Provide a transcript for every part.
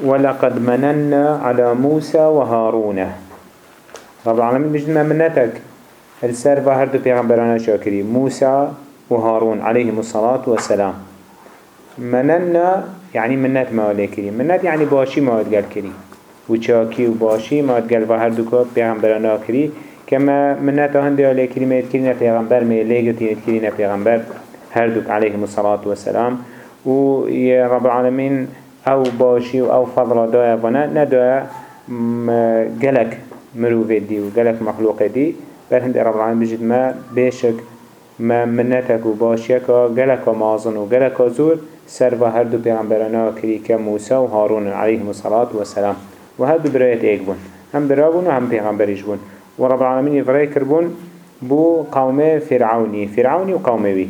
ولقد مننا على موسى وهارون رب العالمين بجد منتك السر بهردو پیغمبرانا شاكري موسى وهارون عليهم الصلاة والسلام. مننا يعني منت ما كري منت يعني باشي ما قال كري وشاكي وباشي ما قال بهردو كو پیغمبرانا كري كما منت هندي عليه كري ما يتكرينا پیغمبر ما يليغتين يتكرينا پیغمبر. هردوك عليهم الصلاة والسلام. ويا رب العالمين أو باشي أو فضل دايا فنا ندايا قلق مروفي دي وقلق مخلوق دي بل هند رب العالمين بجد ما بيشك ما منتك وباشيك قلق مازن وقلق زور سر و هر دو پیغمبرانا کری که و هارون عليهم الصلاة والسلام. و هر دو برایت ایک بون هم برابون و هم پیغمبریش بون. و رب العالمين يفرأي كربون بو قوم فرعوني فرعوني وقومي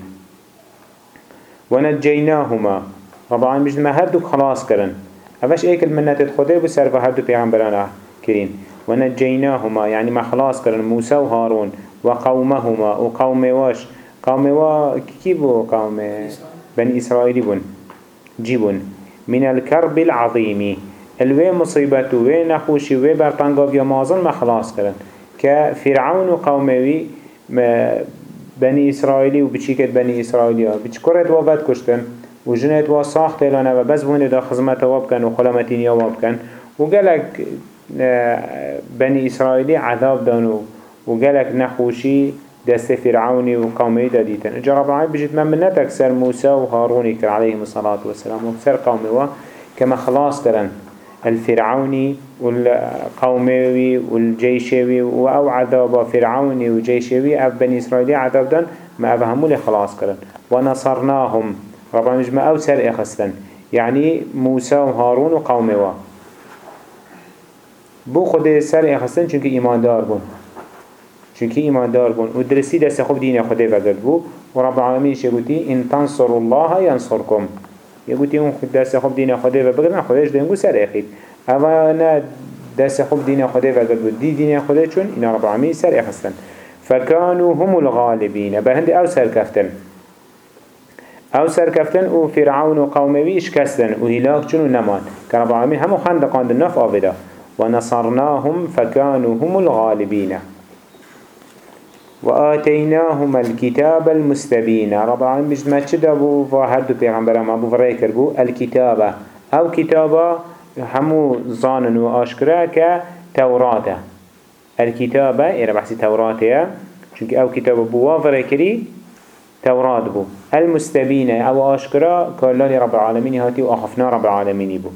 ونجيناهما طبعا مش ما هردو خلاص كرن أفش ايك المنة خده بسر فهردو پیغمبرانا كرين ونجيناهما يعني ما خلاص كرن موسى وهارون وقومهما وقوم واش. قوم وا كي بو؟ قوم بني إسرائيل بون. جيبون من الكرب العظيم الوي مصيبته وي نخوشي وي برطنقاف يا مازن ما خلاص كرن كفرعون وقومي بني إسرائيلي وبتشيكت بني إسرائيلي بتشكرت وفات كشتن وجنت وا ساخت لنا و بس بونه دا خدمت وابكن و خلامتين يا وابكن و قالك بني إسرائيلي عذاب دانو و قالك نخوشي دست فرعوني و قومي داديتن اجا رب العالمين بجد من منتك سر موسى و هاروني كر عليهم الصلاة والسلام و سر قومي و كما خلاص ترن الفرعوني والقومي والجيشوي أو عذاب فرعوني وجيشوي اف بني إسرائيلي عذاب دان ما افهموا لي خلاص كرن ونصرناهم ربنا مجمع أو سر اخستن يعني موسى وهارون وقومه بو خود سر اخستن چونك ایمان دار بون. چونك ایمان دار بون. و درستی دست خوب دین خوده وگرد بو. و رب العالمین شگوتی ان تنصر الله ينصركم يقولي اون خود دست خوب دین خوده و بگرد خودش دنگو سر اخید. اما نه دست خوب دین خوده وگرد بو. دی دین خوده چون اینا رب العالمین سر اخستن. فكانوا هم الغالبين بهند أو سر كفتن أو سركفتن و فرعون و قوموي اشكستن و هلاك چون و نمان كرب العالمين همو خندقان دنف آفدا ونصرناهم فكانوا هم الغالبين وآتيناهم الكتاب المستبين رب العالمين بجد ما تشدبو فهردو پیغمبر ما بو فريكر بو الكتابة أو كتابة همو ظانن و آشكرا كتوراته الكتابة إيه بحثي توراته. چونك أو كتابة بو فريكري توراة بو. المستبين أو اشكرا كالله رب العالمين هاتي واخفنا رب العالمين بو.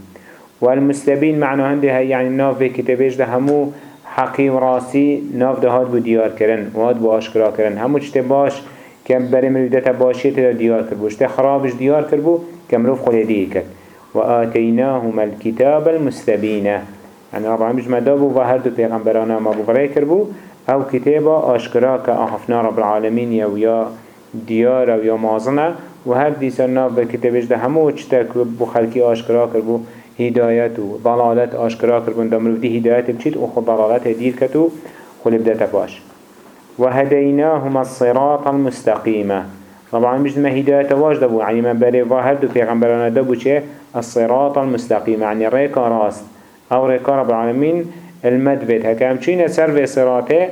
والمستبين معنى هنده يعني ناف كتابيش ده همو حقي وراسي ناف ده هاد بو ديار كرن وهاد بو اشكرا كرن همو چته باش كم بري مروده باشي تدا ديار كربو چته خرابش ديار كربو كم روف خليدي كر وآتيناهما الكتاب المستبين يعني رب العالمين مدابو وهردو پیغمبرانا ما بو كربو أو كتابا اشكرا كأخفنا رب العالمين يا ويا دیار و یا مازنه و هر دیسان ناف به کتابش ده همه چتا که بو خلکی آشکرا کر بو هدایت و ضلالت آشکرا کر بون دمرو دی هدایت بچید و خود ضلالت هدیر کتو خلی بدت باش. و هدیناهم الصراط المستقیمه طبعا مش ما هداية واجد بو يعني من بري هر دو پیغمبران دبو چه؟ الصراط المستقيم يعني ريكا راست. أو ريكا رب العالمين المدبت هكام چين سر في صراطه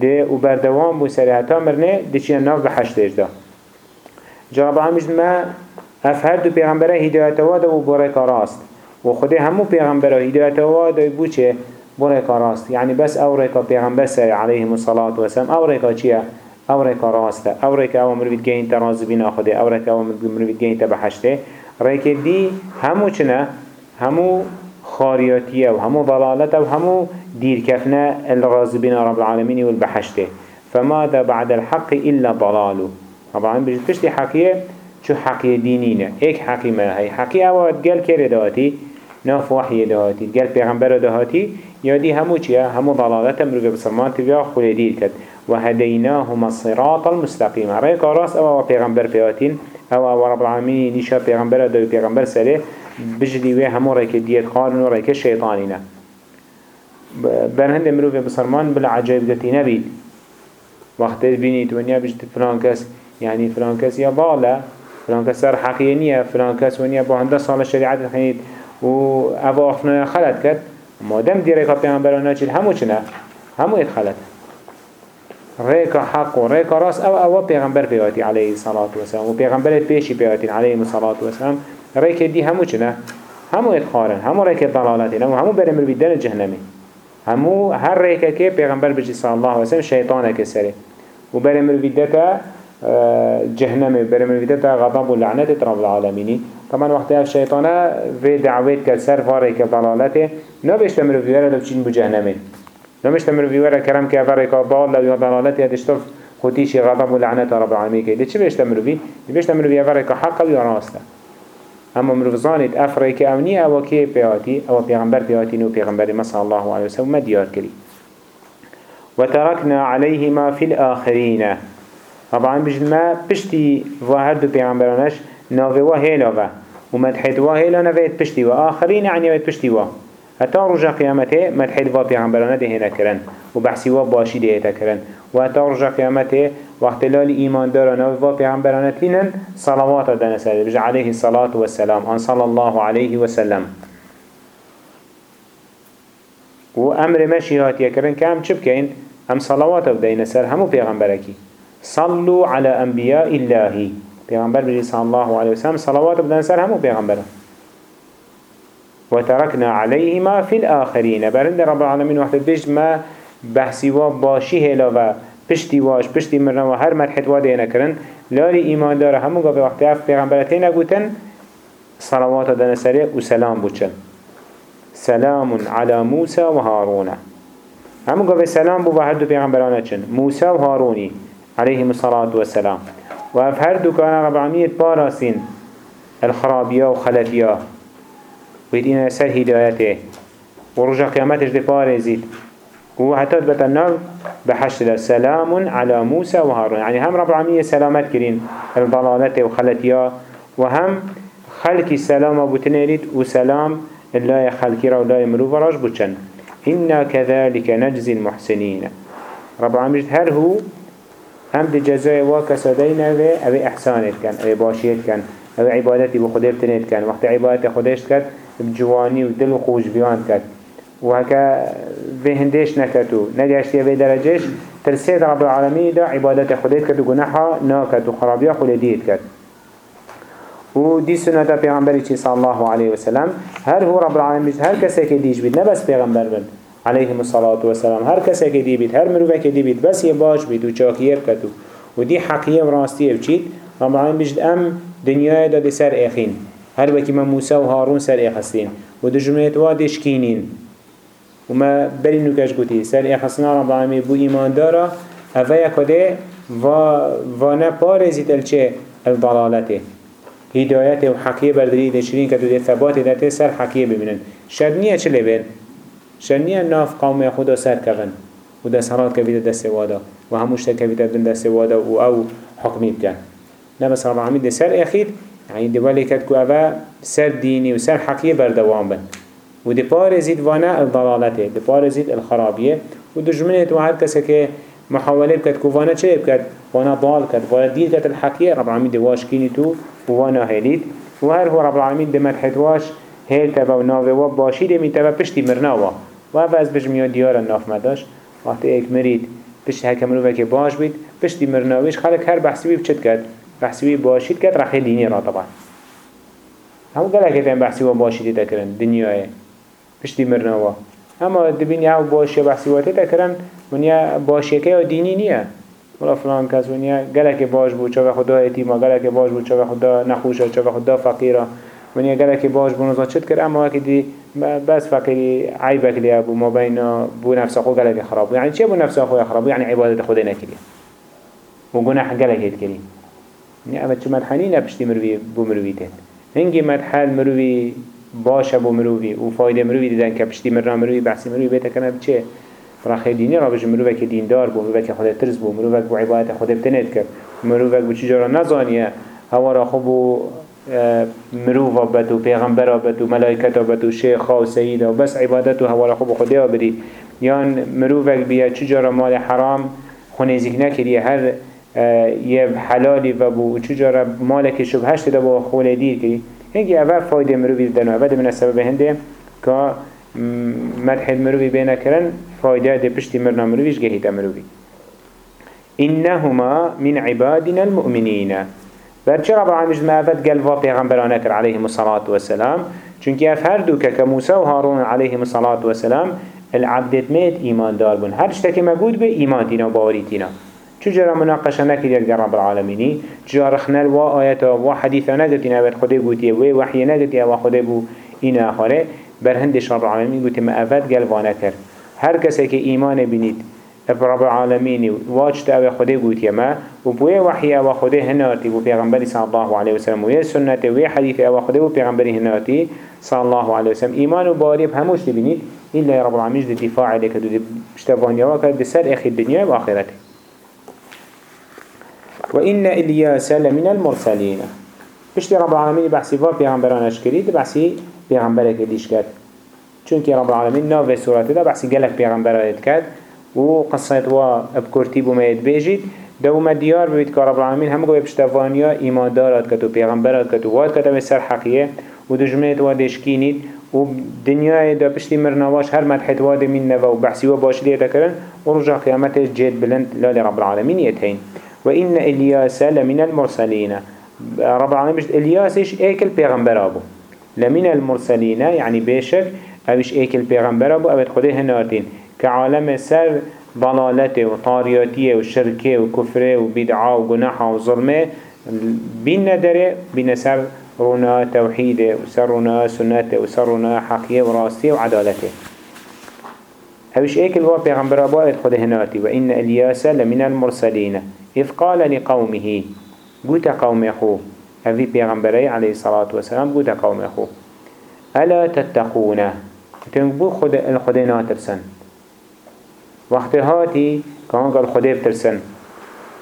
ده و بردوام بو سری حتا مرنه ده چیه ناف به حشتش ده جرابا همیش ما اف هر دو پیغمبره هدایت واده و بره راست و خود همو پیغمبره هدایت واده بو چه بره راست يعني بس أو ريكا پیغمبر سری عليهم الصلاة والسلام أو ريكا چیه أو ريكا راسته أو ريكا أو مروید گهین تراز بنا خوده أو ريكا أو مروید گهین تبحشته ريكا دي همو چنه همو خارياتية وهمو ضلالة وهمو دير كفنا الغازبين رب العالمين والبحشته فماذا بعد الحق إلا ضلاله طبعا بجد تشتي حقية شو حقية دينينا ايك حقي ما هي حقية اواد قال كيري دواتي ناف وحي دواتي قال پیغمبر دواتي يادي همو چيا همو ضلالة مروفة بسرمان تبيا خولي دير كد وهديناهما الصراط المستقيم رأيك راس أو پیغمبر فياتين أو أو رب العالمين نشا پیغمبر دو پیغمبر سره. بجدي وي همو ريك ديت خارن و ريك الشيطانينا برهند مروف بسرمان بلا عجائب قلتي نبيد وقت بینید ونیا بجد فلان کس يعني فلان کس یا بالا. فلان کس سر حقیقیه فلان کس ونیا با هنده سال شریعت خینید و أو آخنای خلط کرد مادم دی ریکا پیغمبرانه چید همو چنه همو اید خلط ریکا حق و ریکا راست أو أو پیغمبر پیواتی علیه الصلاة والسلام. و پیغمبر پیشی پیواتی علیه الصلاة والسلام. ریکا دی همو چنه همو اید خارن همو ریکا ضلالتی همو همو برمر بیدن جهنمی. همو هر ریکا که پیغمبر بجی صلی الله علیه وسلم شیطانه که سره. و برمر بیدتا جهنم برمر بیدتا غضب و لعنت رب العالمینی. طبعا وقت اف شیطانه في دعوت که سر فاره که ضلالته نبشت چین بو جهنمه نبشت مروی وره کرم که افره که ضال لو یا ضلالته يدشتف خوتيشي غضب و لعنت رب العالمين كي ليش بيشت مروي بيشت مروي افره که حق و راسته. اما مروي زانت افره امنی أو که پیاتی أو پیغمبر پیاتی نو پیغمبر مسا الله عليه وسلم ديار كري وتركنا عليهما في الآخرين طبعا بجد ما بشتي وهر دو پیغمبرانش ناوه و هیلا و و مدحید و هیلا نوید پشتی و پشتی و. رجا قیامته مدحید و پیغمبرانه ده هینا کرن و بحثی و باشی ده هیتا کرن. و حتی رجا قیامته وقت لال ایمان دارن و پیغمبرانه تینن صلوات دن سر بجا علیه الصلاة والسلام. آن صلى الله عليه وسلم و أمر مشی هاتیه کرن که هم چه بکن؟ هم صلوات بدین سر همو پیغمبرکی. صلوا على انبیاء اللهی. پیغمبر بجي صلى الله عليه وسلم صلوات بدن سر همو پیغمبر. وتركنا عليهما في الآخرين برند رب العالمين وقت بيج ما بحثي وباشي هلا و پشتی واش پشتی مرنا و هر مرحت واده نکرن لاری ایمان داره. همون گفت وقتی اف پیغمبرتی نگوتن صلوات دن سره و سلام بوچن سلام على موسى و هارون. همون گفت سلام بو هر دو پیغمبرانه چن. موسى و هاروني عليهم الصلاة والسلام. وف هر دو كان رب العالمين باراسين الخرابية وخلفية ويدين سر هدايته ورجع قيامتش دي بارزيد وحتى بتنال بحشر سلام على موسى وهارون. يعني هم رب العالمين سلامات كرين. الضلالات وخلتيا وهم خلق السلام أبو تنيريد وسلام الله خلقي را ولا يمرو فراش بوچن إنا كذلك نجزي المحسنين. رب العالمين هر هو؟ هم کسادای نوه أو إحسانت کن أو باشیت کن أو عبادتی بو خودت تنید کن وقت عبادت خودش کد بجوانی و دل و خوش و هکا به هندش نکتو نگشتی به درجهش ترسید رب العالمین دا عبادت خودت کد و گناحا ناکد و خرابیا خودت کد و دی سنت پیغمبری چی؟ صلی الله علیه وسلم. هر هو رب العالمین هر کسی که دیش بید نبس پیغمبر بند عليهم الصلاة والسلام. هر کسی که دی بید هر مروفه که دی بید بس یه باش بید و چاکیه بکتو و دی حقیه و راستیه بچید رب العالمین بجد ام دنیای داده سر اخین. هر وکی ما موسى و هارون سر اخستین. و دو جمعیت وادش کینین و ما بری نوکش گوتی. سر اخستنا رب العالمین بو ایمان دارا هفه یکده و, و نه پارزید الچه الضلالته هدایت و حقیه برداری دشرین که دی ثبات داته سر حقیه ببینن. شد نیه چه لبین؟ شنیه ناف قوم خدا سر کغن و دست هرات كبيرة دست وادا. و هموش كبيرة دست وادا و أو حكمي بكن نبس رب العالمين ده سر اخير يعني ده ولي كتكو اوه سر ديني و سر حقية بردوان بن. و ده پارزید وأنا الضلالته. ده پارزید الخرابية و ده جمنت و هر کسی که محاوله بكت كو وأنا چه بكت وأنا ضال كت وأنا دير كت الحقية رب العالمين ده واش كيني تو وأنا هليد و هر هو رب العالمين ده مرحت واش هیل تبا و ناوه و باشی ده می تبا پشتی مرناوا و از بجمیا دیار ناف مداش. وقتی ایک مرید پشت هکمرو وکی باش بید پشتی مرناویش خلق هر بحثی بچت کد. بحثی باشید کد رخی دینی را طبعا. که تیم بحثی و باشیدی تکرن دنیای پشتی مرناوا اما دبینی أو باشی بحثی و تکرن ونیا باشی که دینی نیه ولا فلان کس ونیا گله که باش بود چه خدا ایتیما گله که باش بود چه خدا نخوشه چه خدا فقیره ونیا گله که باش بونوزا چت کرد اما وقتی بس فكري عيبك لي أبو ما بين بو نفس أخوه قالك خراب يعني چه بو نفس أخوه خراب يعني عبادة خده نكري وقناح قالك يتكري يعني أما چه مدحني نبشتي مروي بو مرويتين هنگي مدحل مروي باشه بو مروی او فایده مروی دیدن که پشتی مرنا مروی بحثی مروی بیتا کنه بچه راخه دینی را بجه مروی که دیندار بو مروی که خود ترز بو مروی که بو عبادت خود ابتنید کرد. مروی که بو چجارا نزانیه. هوا را خوب مروی بد و پیغمبر بد و ملائکت بد و شیخ و سید و بس عبادت و هوا را خوب خدا بری یان مروف بیا چجارا مال حرام خونه زیگ نکری هر یه حلالی و بو چجارا مال که شبهشت دا با خونه دیر کری هنگی اول فایده مروی دنو اول من السبب هنده که مدح مروی بینه کرن فایده ده پشتی مرنا مرویش گهیت مروی. إنهما من عبادنا المؤمنين برچه رب العالمين ما أفد قلبا پیغمبرانه کر عليهم الصلاة والسلام؟ چونك أفهر دوكا كموسى وهارون عليهم الصلاة والسلام العبدت ميت إيمان دار بون. هر شتاكي مقود به إيمان تينا وباوري تينا چجرا مناقشه نکرد رب العالمینی چجرا رخنل و آیتا و حدیثا نگتین اوید خدا گوتیه و وحی نگتیه و خدا بو این آخره بر هندش رب العالمین گوتی ما افد قلوانه کر هر کسی که ایمان بینید رب العالمين واجت أو خده قوت يما وبوية وحي أو خده هناتي و پیغمبر صلى الله عليه وسلم ويا سنة ويا حديث أو خده و پیغمبر هناتي صلى الله عليه وسلم. ايمان و باري بهموش تبينيد إلا رب العالمين دي دفاع لك دي اشتفانيا وكاد بسر أخي الدنيا و آخرته وإن إلياس لمن المرسلين. بشتي رب العالمين بحثي فا پیغمبران اشكريد بحثي پیغمبرك ديش كد چونك رب العالمين ناوه سورة دا بحثي قلق پیغمبرات كد و قصت و بکرتی بو مید بیجید. دو ما دیار بید که رب العالمین همه گوی پشتوانیا ایمان دارد کتو پیغمبرات کتو واد کتو سر حقیه و دو جمعیت واد اشکینید و دنیای دا پشتی مرنواش هر مدحت واد من نوا و بحثی و باش لیتا کرن و رجا قیامت جید بلند لال رب العالمین يتهين وإن إلياس لمن المرسلين. رب العالمين بشت إلياسش إيكل پیغمبر أبو. لمن المرسلين يعني بيشك أبش إيكل پیغمبر أبو أبد خده هناتين. كعالم سر ضلالته وطارياتيه وشركه وكفره وبدعه وجناحه وظلمه بين ندره بين سر رنا توحيده وسر رنا سنته وسر رنا حقيه وراستيه وعدالته هوش ايك الوا پیغمبر ابا اد خود وإن إلياس لمن المرسلين. إذ قال لقومه قوت قوم أخو هذي پیغمبري عليه الصلاة والسلام قوت قوم أخو ألا تتقون؟ تنبو خود الخدينا ترسن وقت هاتي كان قال خده بترسن.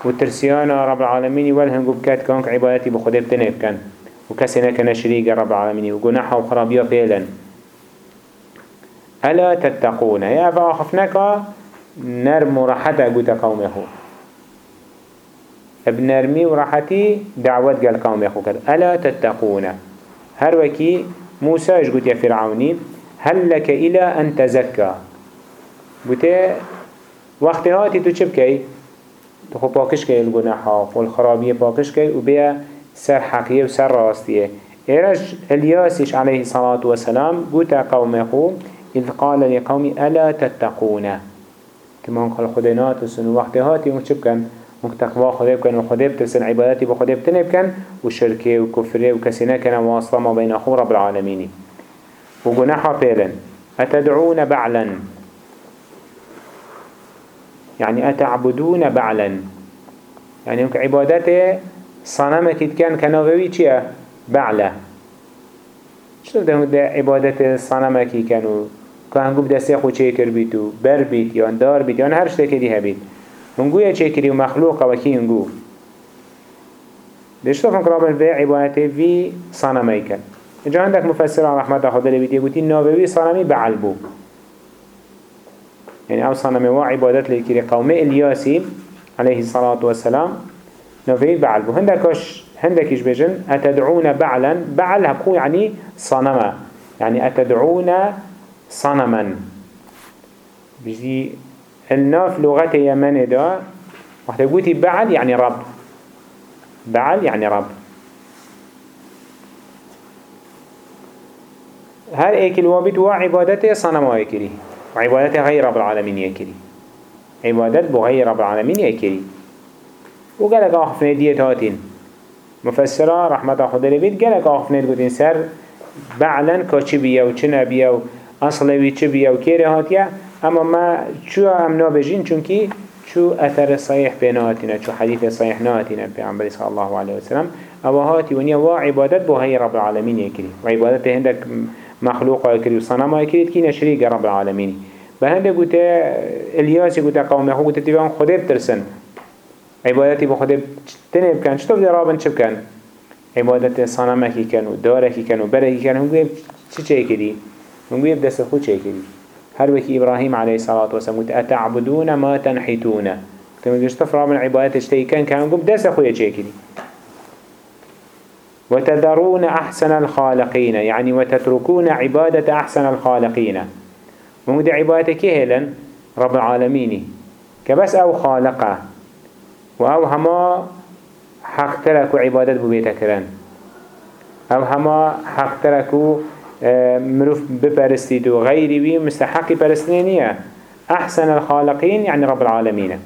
وترسيانا رب العالمين والهم بكات كان عبادتي بخده بتنب كان وكسنا كان شريك رب العالمين وقناحا وخرابيا فعلا ألا تتقون؟ يا فأخفناك نرم راحتا قوت قومه بنرمي وراحتي دعوت قال قومه ألا تتقون؟ هر وكي موسى قلت يا فرعوني؟ هل لك إلى أن تزكى؟ بوته وقتی هاتی تو چه بکی؟ تو خو پاکش که الگناحا و الخرابیه پاکش که و بیا سر حقیه و سر راستیه ایرش الیاسش علیه الصلاة والسلام قوتا قوم خو إذ قال لقومي ألا تتقون. كما قال خدينات وسن وقت هاتي كان مكتقوا خديب كان وخديب ترسن عبادتي بخديب. تنب كان وشركه وكفره وكسنا كان واصلا ما بين أخو رب العالمين. وقناحا بيلا أتدعون بعلا؟ يعني أتعبدون بعلا؟ يعني عبادته صنمك كان كنووي چيه بعلا. شو ده ده عبادت صنمك كانوا؟ كان قب دسته خو چه کر بیتو بر بیت یا دار بیت یا هر شته کدی هبید هنگو یا چه کری و مخلوق و کی هنگو دشتا فن کرابل به عبادت وی صنمی کن جا عندك مفسر رحمت خدا لبیتی گوتی ناوی صنمی بعل بو يعني أو صنم وعبادت لكري قوم الياسي عليه الصلاة والسلام نوفي بعل بو هندكش هندكش بجن أتدعون بعلا بعل هبقو يعني صنما يعني أتدعون صنما بجي الناف لغة يمن دا وقت قلتي بعل يعني رب. بعل يعني رب. هر ايك الوابت وعبادته صنما يكري وعبادت غير رب العالمين يكري عبادت بغير رب العالمين يكري وقالك آخفنا ديت هاتين مفسرة رحمة خدا لبيت قالك آخفنا ديت سر بعلا كاچه بيا و چه نبيا و اصلوي چه بيا و كيري هاتيا اما ما شو امنا بجين چونكي شو اثر صحيح بيناتنا شو حديث صحيح ناتنا بيعنبري صلى الله عليه وسلم أو هاتي ونيا وا عبادت بغير رب العالمين يكري وعبادت هندك مخلوق يكري وصنم يكري كي نشريك رب العالمين بهنده قلت الياس قلت قوم يخو قلت تبعون خده بترسن. عبادتي بخده تنب كان شتوف دي رابن شب كان عبادت صنمكي كان وداركي كان وبركي كان هم قلت چه چه كري هم قلت دست خود چه هر وكي إبراهيم عليه الصلاة والسلام قلت أتعبدون ما تنحتون؟ قلت رابن عبادت اشتي كان كان قلت دست خود چه كري وتذرون أحسن الخالقين يعني وتتركون عبادة أحسن الخالقين. ومدى عبادتك هلا رب العالمين. كبس أو خالقه. وأو هما حق تركوا عبادة ببيتكرن أو هما حق تركوا مروف ببرستيد وغيري بي مستحق برستنينية أحسن الخالقين يعني رب العالمين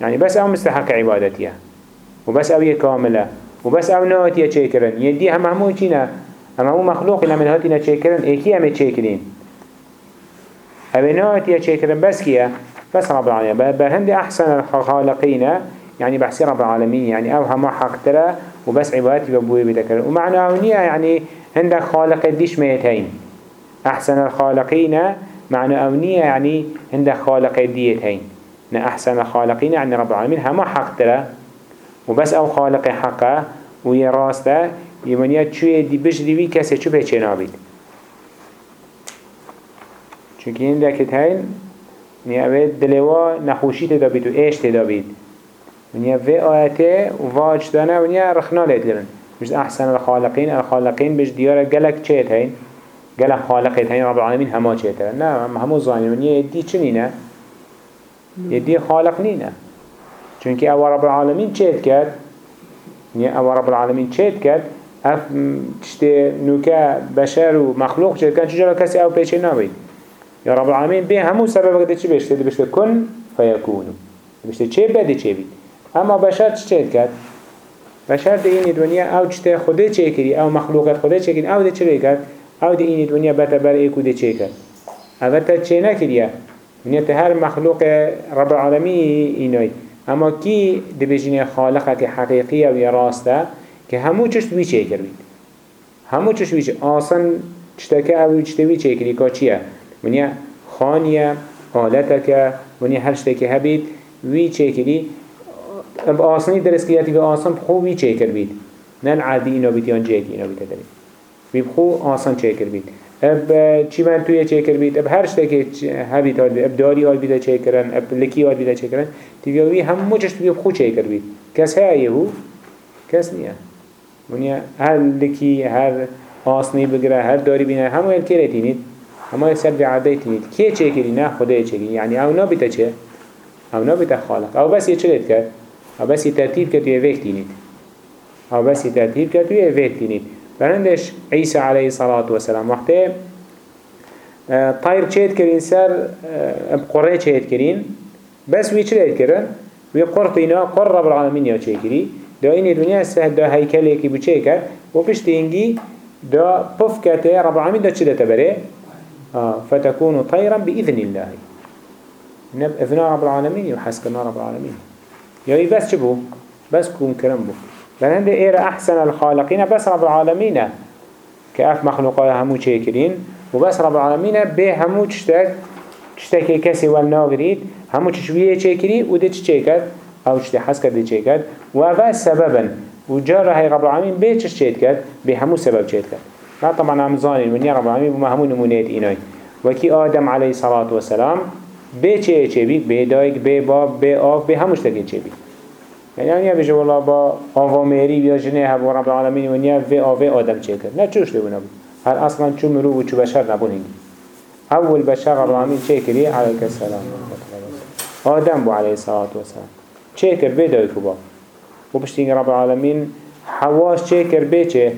يعني بس أو مستحق عبادتها وبس أو كاملة وبس أو نواتي تشيكرن يدي هم هم همو مخلوق لما هاتينا تشيكرن ايكي هم تشيكرين أو نواتي تشيكرن بس كيا بس رب العالمين برهند أحسن الخالقين يعني بحسي رب العالمين يعني أو هما حق ترى وبس عبادتي ببوي بتكرر ومعنى أونية يعني عندك خالق الديش ميتين. أحسن الخالقين معنى أونية يعني عندك خالق الديتين أحسن الخالقين يعني رب العالمين. هما حق ترى. وبس أو خالق حقه ويراسته يمنيا چوه دي بش دي كسي چو بيچه نابيد چونكي این دكت هين نيا دلوا نخوشي تدابيد و إيش تدابيد ونيا في آياته وواج دانا ونيا رخنا ليت لرن مش أحسن الخالقين الخالقين بش ديارة قلق چيت هين قلق خالقين هين رب العالمين هما چيت هين نا همو ظاني ونيا يدي چنينه يدي خالق نينه چونك أو رب العالمين چيت كد أو رب العالمين چيت كد اف تشتي نوكا بشر و مخلوق چيت كد چجرا كسي أو پیچه نابید؟ يا رب العالمين به همو سبب قد چه بشته بشته كن فيكونو بشته چه بده چه بید؟ اما بشر چيت كد بشر ده این دنیا او چته خوده چه کری او مخلوقات خوده چه کری او ده چه کرد؟ او ده این دنیا بتا بر ایکو ده چه کرد؟ او تا چه نکریه دنیا هر مخلوق رب العالمين اینوی. اما کی دبیجین خالقه که حقیقیه و راسته که همو چشت وی چه کرد همو چشت وی چه آسان چتکه او چته وی چه کردی؟ که چیه؟ ونیا خانیه حالتك ونیا هر شتکه هبید وی چه کردی؟ اب آسانی درست کیاتی و آسان بخو وی چه کرد بید نن عادی اینا بیت یا جیک اینا بیت دارید وی بخو آسان چه کرد بید اب چی من توی چه کرد بید اب هر شته که هبید هاد اب داری هاد بیده چه کرن اب لکی هاد بیده چه کرن تیوی همه چش توی خود چه کرد بید کس هایه هو کس نیه ونیا هر لکی هر آسنی بگره هر داری بینه همه el کره تینید همه سر به عاده تینید. که چه کری نه خدای چه کری یعنی او نبیته چه او نبیته خالق او بس یه چه کرد؟ أو بس یه ترتیب کرد توی وقت تینید أو بس یه ترتیب کرد توی وقت تینید برندش عيسى عليه الصلاة والسلام وقته آه، طير چهت کرین سر قره چهت کرین بس وی چه کرن وی قرطینا قر رب العالمین یا چه کری دا این دنیا سه دا هیکلی که بچه کرد و پشت اینگی دا پف کته رب العالمین دا چه دا تبره فتكون طيرا بإذن الله نب إذن رب العالمين يحسكنا رب العالمين يعني بس شبو بس كون كرم بو لأن إير أحسن الخالقين بس رب العالمين كأف مخلوقات همو تشكرين وبس رب العالمين به همو تشتك تشتكي كسي والناغريد همو تشويه تشكري وده تشكر أو تشتي حسكر دي تشكر وهذا سببا وجار هاي رب العالمين به تشتكر به همو سبب تشكر لا طبعا هم من رب العالمين بما همو نمونيت إناي وكي آدم عليه الصلاة والسلام به چه چه بید به دایک به باب به آف به هموش تکی چه بید يعني بيجي والله با آوا ميري بيا جنه هبو رب العالمين ونيا في آوه آدم چه کرد. نه چوش دبونه بود هر اصلا چو مرو و چو بشر نبون هنگی اول بشر رب العالمين چه کری علیک السلام. آدم بو علیه والسلام. چه کرد؟ دايكو با و بشتینگ رب العالمين حواش چه کرد؟ بي چه؟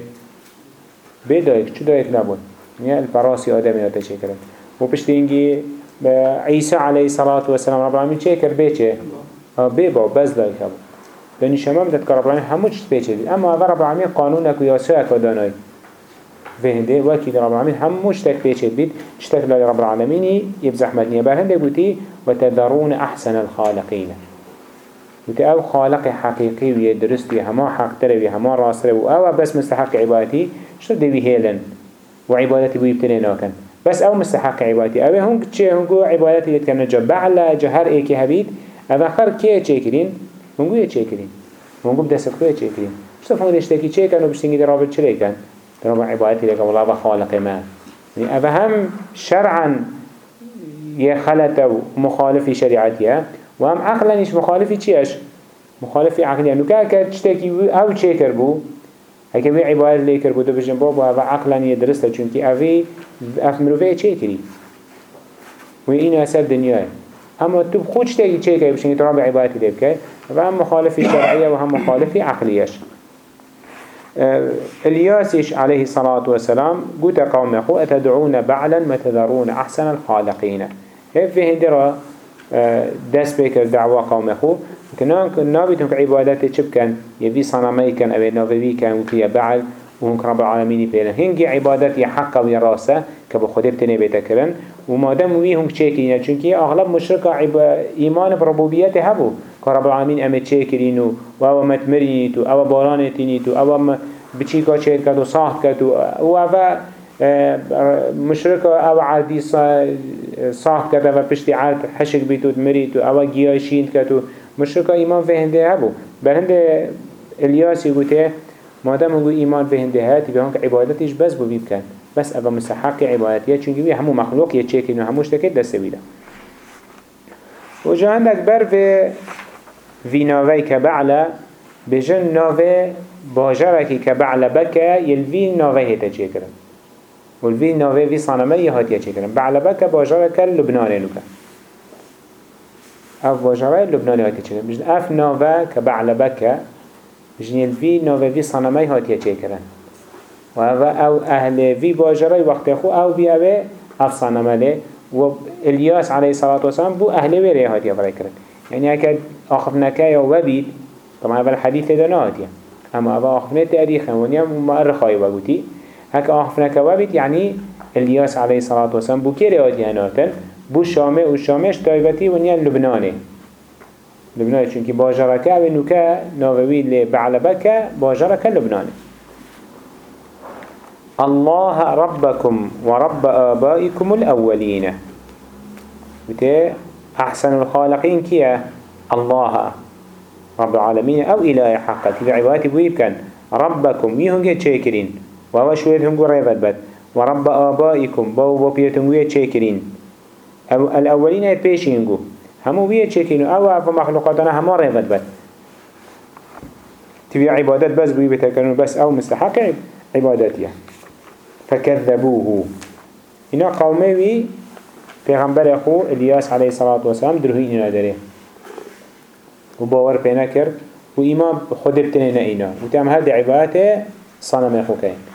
بي دايك چو دايك نبون يعني الفراسی آدم یاته چه کرد؟ و بشتینگی عيسى عليه الصلاة والسلام رب العالمين چه کرد؟ بي چه بي با بز دايك بود دنی شما بدت که رب العالمین همو چیز پیچه دید. اما اول رب العالمین قانونک و یاسوک و دانای. فهنده وكي رب العالمين هم مشتك بيشت بيت اشتك لرب العالمين يبزحمت نيا برهنده بوتي وتذرون أحسن الخالقين بوتي أو خالق حقيقي ويدرست وهما حق ترى وهما راس ترى أو بس مستحق عبادتي شو دبي هيلن وعبادتي بيبتني ناكن بس أو مستحق عبادتي أو هم كتشي هم عبادتي يتكلم جبع على جهر إيكي هبيت أذا خر كي تشيكرين هنگو یه چه کرین هنگو بدست خوی چه کرین شتا فهم رشتکی چه کن و بشتنگی در رابط چه کن در رابط عبادتی لکه والله و خالق ما اوه هم شرعا و مخالفی شریعتیه و هم عقلا ایش مخالفی چیش مخالف عقلية نو كا تشتكي أو تشكر بو هكا بي عبادة ليكر بو دبجن بابا أو عقلا يدرسته چونك اوي اف مروفه چه كري و این اثر دنیای اما تو خود تشتكي چه كي بشنگي ترابع عبادة ليبكي و هم مخالف شرعية و هم مخالف عقليش الياسش عليه الصلاة والسلام قلت قوم أخو أتدعون بعلا ما تذرون أحسن الخالقين هف في هندرا دست بكر دعوة قوم أخو كنان نابتهم عبادات چبكن يبي صنمي كان أبي نوفي كان وكي بعل وهنك رب العالمين بيلا هنجي عبادات يحق ويراسة كبو خده بتنه بيتكرن وما دام وي هنك چيكينا چونكي أغلب مشركة إيمان بربوبيته هبو كرب العالمين أمت چيكرينو وهو متمرينيتو أو بارانتينيتو أو بچيكا چيت كدو صاحت كدو وهو مشركة أو عادي صاحت كدو وپشتي عاد حشك بيتو تمريتو أو گياشين كدو مشركة إيمان في هنده هبو بل هنده الياس يقوته ما دام هنگو إيمان في هنده هاتي بهنك عبادتش بس بو بيبكن بس أبا مستحق عبادتيا چونكي بي همو مخلوق يتشيكين وهموش تكت دسته بيدا وجا عندك بر في في ناوي كبعلة بجن ناوي باجركي كبعلة بكا يلفي ناوي هتا چيكرن والفي ناوي في صنمي هاتيا چيكرن بعلة بكا باجرك اللبناني لكا اف باجره لبناني هاتيا چيكرن بجن اف ناوي كبعلة بكا بجن يلفي ناوي في صنمي هاتيا چيكرن و أو أهل في باجره وقت خو أو بي اوه اف صنمه و الياس عليه الصلاة والسلام بو أهل ويري هاتيا بريكرن يعني هكا آخفناك يا وبيد طبعا هذا الحديث ده ناتيا أما أبا آخفناك تاريخا ونيا مؤرخاي وقوتي هكا آخفناك وبيد يعني الياس عليه الصلاة والسلام بو كيري هاتيا ناتن بو شامي و شامش تايبتي ونيا لبناني لبناني چونكي باجرك أو نوكا ناووي لبعلبك باجرك لبناني الله ربكم ورب آبائكم الأولين. وتي أحسن الخالقين كيا؟ الله رب العالمين أو إله حقا في عبادتي بويب كان ربكم يهنجي تشاكرين وهو هنجو ريفت بد ورب آبائكم بو ويه تشاكرين الأولين يبيش ينجو همو ويه تشاكرين أو أفو مخلوقاتنا همو ريفت بد تبي عبادات بس بويب تكرون بس أو مستحق عباداتيه فكذبوه. هنا قومي پیغمبر اخو الیاس علیه الصلاة والسلام دروهی اینا داره و باور پینا کرد و ایمان هذه عبادت صنم اخو کن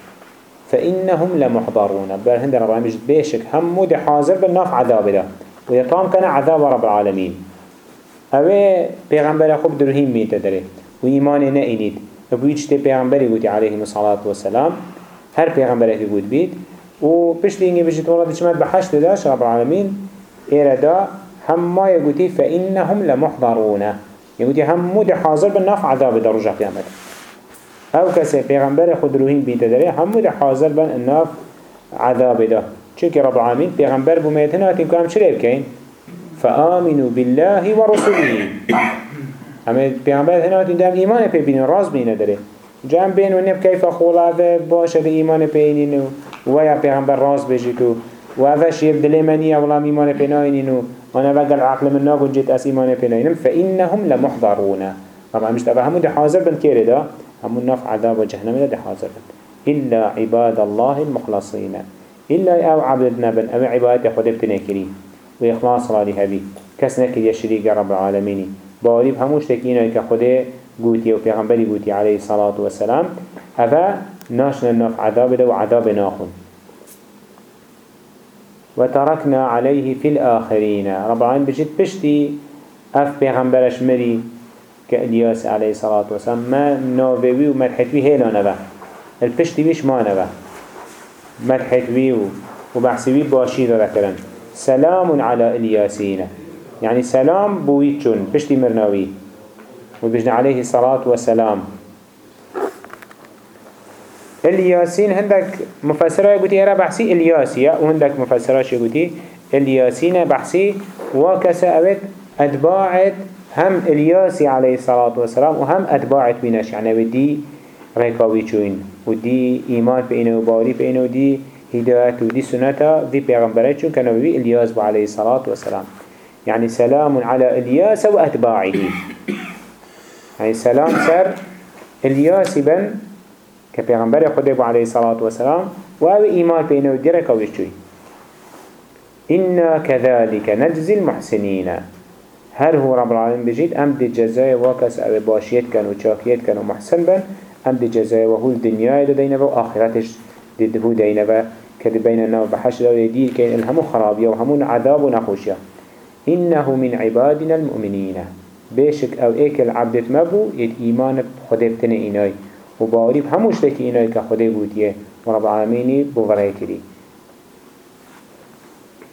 فإنهم لمحضرون. بل هند رب العالمين بيشك. هم مود حاضر بالناف عذاب ده ويطام كان عذاب رب العالمين. اوه پیغمبر اخو بدرهیم ميت داره. و ایمان نئینید و بویچ پیغمبری گوتی علیه الصلاة والسلام. هر پیغمبری که گوت بید. و پشت اینگه بجید والله بچمت بحشت داش رب العالمين إيرا دا هم يقولي فإنهم لمحضرون. يقولي هم مود حاضر بالناف عذاب دا رجع قيامت أو كسي پیغمبر خود روحين بيت داري هم مود حاضر بالناف عذاب دا. چونك رب العالمين پیغمبر بميتنا تنكو هم شريب كين فآمنوا بالله ورسوله هم پیغمبر هنا تندام إيمان پی بین راز بین داره. جمع بین و نب کیف خولا باشه ایمان پینینو و یا پیغمبر راز بجیتو و اوش یب دلی منی اولام ایمان پیناینینو وأنا وقل عقل من ناقل جيت اس ایمان پیناینم فإنهم لمحضرون. طبعا مش ده بن ده همون نف عذاب وجهنم ده حاضر إلا عباد الله المخلصين. إلا أو عبدنا بن أو عبادة خود بتنكري وإخلاص رالي هبي كسنك يشريك رب العالمين باريب هموش تكينا كخده قوتي وبيغمبري قوتي عليه الصلاة والسلام أفا ناشنا النف عذاب ده وعذاب ناخن وتركنا عليه في الآخرين رب العالمين بجد بشتي أف بيغمبرش مري كإلياس عليه الصلاة والسلام ما نوفيوي ومدحتوي هيلا نبا البشتي بيش ما نبا مدحتوي وبحسوي باشي ذكرن سلام على إلياسين يعني سلام بويتشون بشتي مرناوي وبجن عليه الصلاة والسلام الياسين هندك مفسره يقولي إيرا بحسي الياسية وهندك مفسره يقولي الياسين بحسي وكسا أبت أتباعت هم الياسي عليه الصلاة والسلام وهم أتباعت بيناش يعني بدي ريكاوي چوين ودي إيمان بينه وباري بينه ودي هداية ودي سنة دي پیغمبرات چون كانوا بي الياس عليه الصلاة والسلام. يعني سلام على الياس وأتباعه يعني سلام سر الياس بن كبيغمبر خدا عليه الصلاة والسلام وأو إيمان بينه وديرك ويشتوي إنا كذلك نجزي المحسنين هل هو رب العالمين بجيد أم دي جزاء واكس أو باشيت كان وشاكيت كان ومحسن بن. أم دي جزاء وهو الدنيا دينا وآخرتش دي دهو دينا كذب بيننا وبحش لو يدير كين الهمو خرابية وهمون عذاب ونخوشيا إنه من عبادنا المؤمنين بيشك أو إيك العبد مبو يد إيمان خده بتنه إناي وباريب هموش لكي إناي كخده بوديه ورب العالمين بغرأي كري